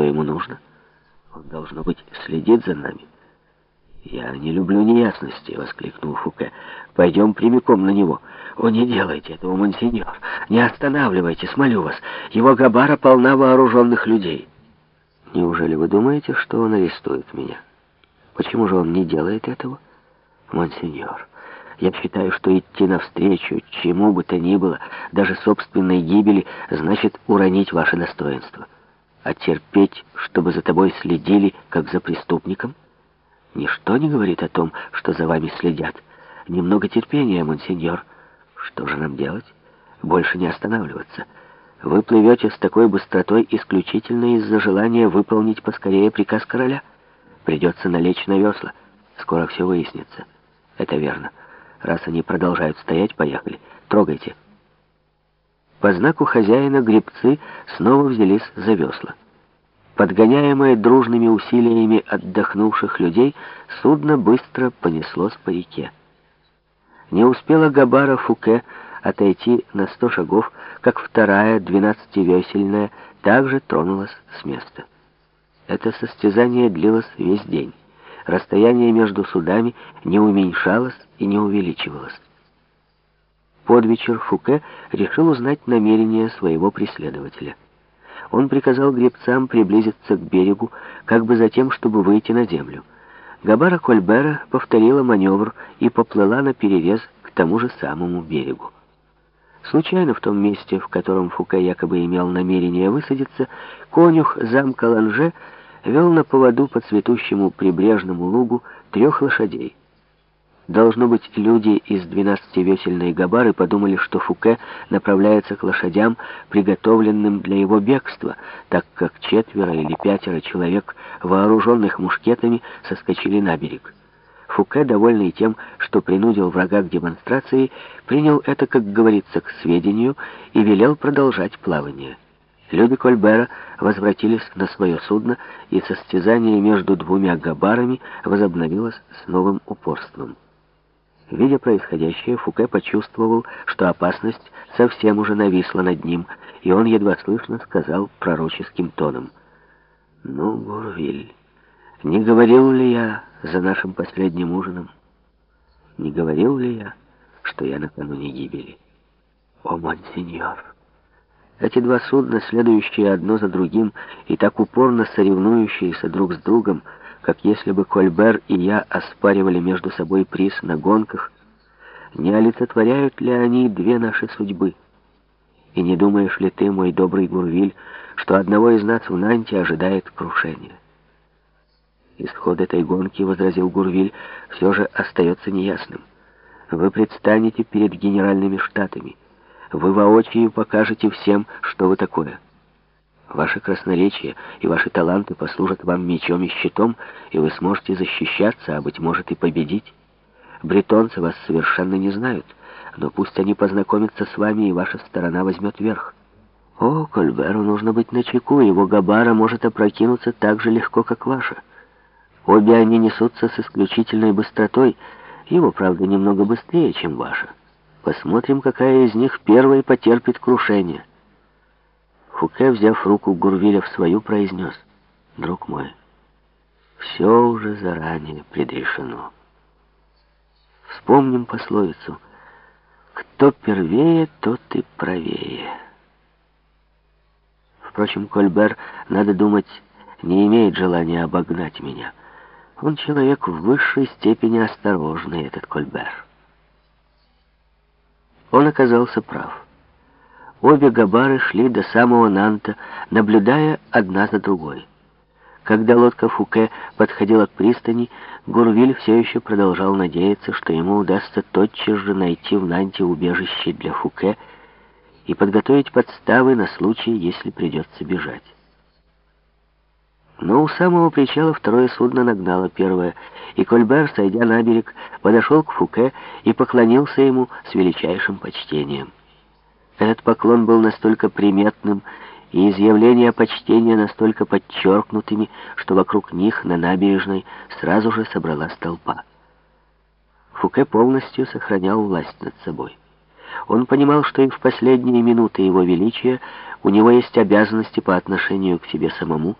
что ему нужно? Он, должно быть, следит за нами. «Я не люблю неясности», — воскликнул Фуке. «Пойдем прямиком на него». «О, не делайте этого, монсеньор! Не останавливайтесь, молю вас! Его габара полна вооруженных людей!» «Неужели вы думаете, что он арестует меня? Почему же он не делает этого?» «Монсеньор, я считаю, что идти навстречу чему бы то ни было, даже собственной гибели, значит уронить ваше достоинство. А терпеть, чтобы за тобой следили, как за преступником?» Ничто не говорит о том, что за вами следят. Немного терпения, монсеньор. Что же нам делать? Больше не останавливаться. Вы плывете с такой быстротой исключительно из-за желания выполнить поскорее приказ короля. Придется налечь на весла. Скоро все выяснится. Это верно. Раз они продолжают стоять, поехали. Трогайте. По знаку хозяина гребцы снова взялись за весла. Подгоняемое дружными усилиями отдохнувших людей, судно быстро понеслось по реке. Не успела Габара Фуке отойти на сто шагов, как вторая, двенадцативесельная, также тронулась с места. Это состязание длилось весь день. Расстояние между судами не уменьшалось и не увеличивалось. Под вечер Фуке решил узнать намерения своего преследователя он приказал гребцам приблизиться к берегу, как бы за тем, чтобы выйти на землю. Габара Кольбера повторила маневр и поплыла на перерез к тому же самому берегу. Случайно в том месте, в котором Фуке якобы имел намерение высадиться, конюх замка Ланже вел на поводу по цветущему прибрежному лугу трех лошадей. Должно быть, люди из двенадцативесельной габары подумали, что Фуке направляется к лошадям, приготовленным для его бегства, так как четверо или пятеро человек, вооруженных мушкетами, соскочили на берег. Фуке, довольный тем, что принудил врага к демонстрации, принял это, как говорится, к сведению и велел продолжать плавание. Люди Кольбера возвратились на свое судно, и состязание между двумя габарами возобновилось с новым упорством. Видя происходящее, Фуке почувствовал, что опасность совсем уже нависла над ним, и он едва слышно сказал пророческим тоном. «Ну, Гурвиль, не говорил ли я за нашим последним ужином? Не говорил ли я, что я накануне гибели? О, монсеньор!» Эти два судна, следующие одно за другим и так упорно соревнующиеся друг с другом, как если бы Кольбер и я оспаривали между собой приз на гонках, не олицетворяют ли они две наши судьбы? И не думаешь ли ты, мой добрый Гурвиль, что одного из нас в Нанте ожидает крушение? Исход этой гонки, — возразил Гурвиль, — все же остается неясным. Вы предстанете перед генеральными штатами. Вы воочию покажете всем, что вы такое. Ваше красноречие и ваши таланты послужат вам мечом и щитом, и вы сможете защищаться, а, быть может, и победить. Бретонцы вас совершенно не знают, но пусть они познакомятся с вами, и ваша сторона возьмет верх. О, Кольберу нужно быть начеку, его габара может опрокинуться так же легко, как ваша. Обе они несутся с исключительной быстротой, его, правда, немного быстрее, чем ваша. Посмотрим, какая из них первой потерпит крушение. Фуке, взяв руку Гурвиля в свою, произнес, «Друг мой, все уже заранее предрешено. Вспомним пословицу, кто первее, тот и правее». Впрочем, Кольбер, надо думать, не имеет желания обогнать меня. Он человек в высшей степени осторожный, этот Кольбер. Он оказался прав. Обе габары шли до самого Нанта, наблюдая одна за другой. Когда лодка Фуке подходила к пристани, Гурвиль все еще продолжал надеяться, что ему удастся тотчас же найти в Нанте убежище для Фуке и подготовить подставы на случай, если придется бежать. Но у самого причала второе судно нагнало первое, и Кольбер, сойдя на берег, подошел к Фуке и поклонился ему с величайшим почтением. Этот поклон был настолько приметным, и изъявления почтения настолько подчеркнутыми, что вокруг них на набережной сразу же собралась толпа. Фуке полностью сохранял власть над собой. Он понимал, что и в последние минуты его величия у него есть обязанности по отношению к себе самому,